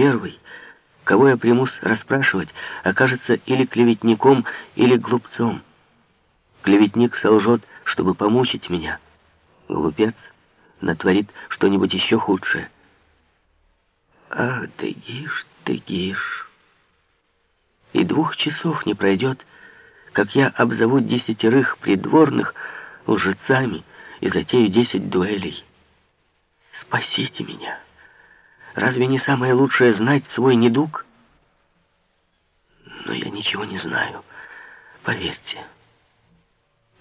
первый, кого я примусь расспрашивать, окажется или клеветником, или глупцом. Клеветник солжет, чтобы помучить меня. Глупец натворит что-нибудь еще худшее. Ах, Дегиш, Дегиш. И двух часов не пройдет, как я обзову десятерых придворных лжецами и затею десять дуэлей. Спасите меня. Разве не самое лучшее знать свой недуг? Но я ничего не знаю. Поверьте.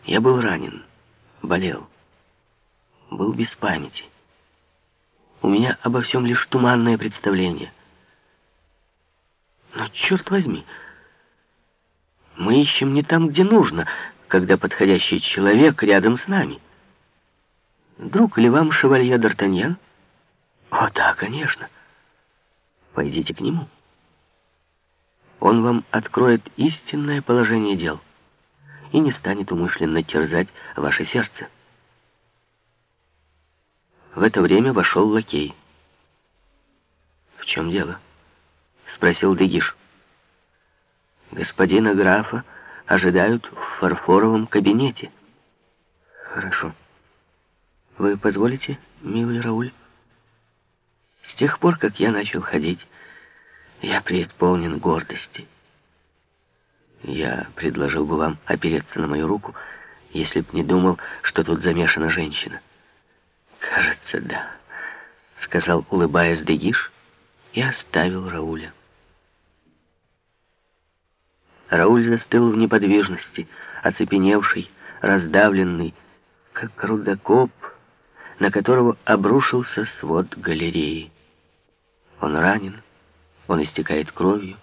Я был ранен, болел, был без памяти. У меня обо всем лишь туманное представление. Но, черт возьми, мы ищем не там, где нужно, когда подходящий человек рядом с нами. Друг ли вам шевалье Д'Артаньян? Да, конечно. Пойдите к нему. Он вам откроет истинное положение дел и не станет умышленно терзать ваше сердце. В это время вошел лакей. «В чем дело?» — спросил Дегиш. «Господина графа ожидают в фарфоровом кабинете». «Хорошо. Вы позволите, милый Рауль?» «С тех пор, как я начал ходить, я преисполнен гордости». Я предложил бы вам опереться на мою руку, если б не думал, что тут замешана женщина. Кажется, да, сказал, улыбаясь Дегиш, и оставил Рауля. Рауль застыл в неподвижности, оцепеневший, раздавленный, как рудокоп, на которого обрушился свод галереи. Он ранен, он истекает кровью,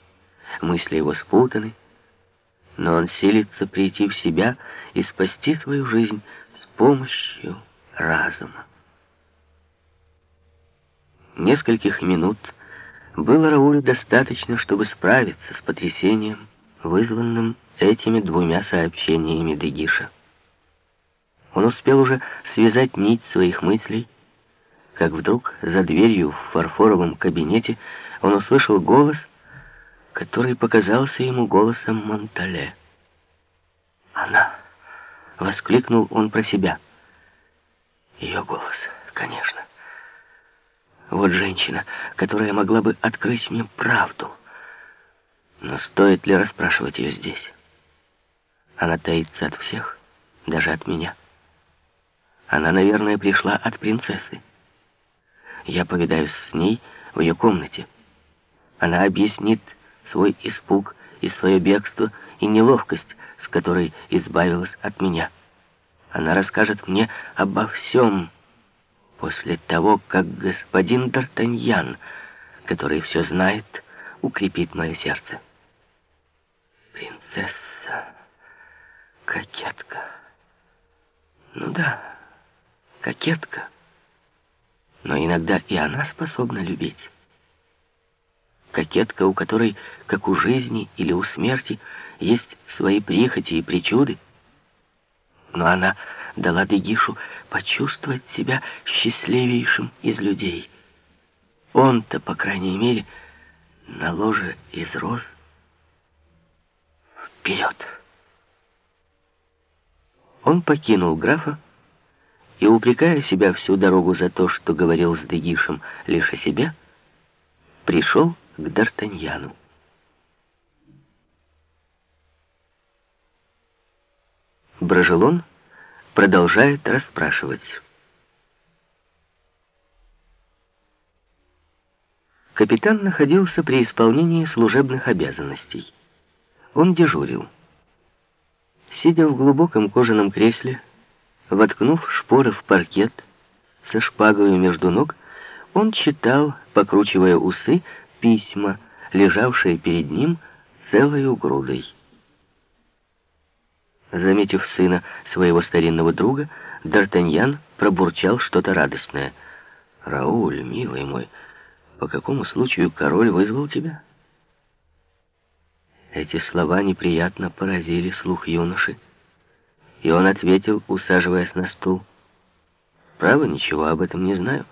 мысли его спутаны, но он силится прийти в себя и спасти свою жизнь с помощью разума. Нескольких минут было Раулю достаточно, чтобы справиться с потрясением, вызванным этими двумя сообщениями Дегиша. Он успел уже связать нить своих мыслей, как вдруг за дверью в фарфоровом кабинете он услышал голос — который показался ему голосом Монтале. «Она!» — воскликнул он про себя. Ее голос, конечно. Вот женщина, которая могла бы открыть мне правду. Но стоит ли расспрашивать ее здесь? Она таится от всех, даже от меня. Она, наверное, пришла от принцессы. Я повидаюсь с ней в ее комнате. Она объяснит свой испуг и свое бегство, и неловкость, с которой избавилась от меня. Она расскажет мне обо всем после того, как господин Д'Артаньян, который все знает, укрепит мое сердце. Принцесса, кокетка. Ну да, кокетка. Но иногда и она способна любить кокетка, у которой, как у жизни или у смерти, есть свои прихоти и причуды. Но она дала Дегишу почувствовать себя счастливейшим из людей. Он-то, по крайней мере, на ложе из роз. Вперед! Он покинул графа и, упрекая себя всю дорогу за то, что говорил с Дегишем лишь о себе, пришел к Д'Артаньяну. Брожелон продолжает расспрашивать. Капитан находился при исполнении служебных обязанностей. Он дежурил. Сидя в глубоком кожаном кресле, воткнув шпоры в паркет, со шпагой между ног, он читал, покручивая усы, письма, лежавшие перед ним целою грудой. Заметив сына своего старинного друга, Д'Артаньян пробурчал что-то радостное. «Рауль, милый мой, по какому случаю король вызвал тебя?» Эти слова неприятно поразили слух юноши, и он ответил, усаживаясь на стул. «Право, ничего об этом не знаю».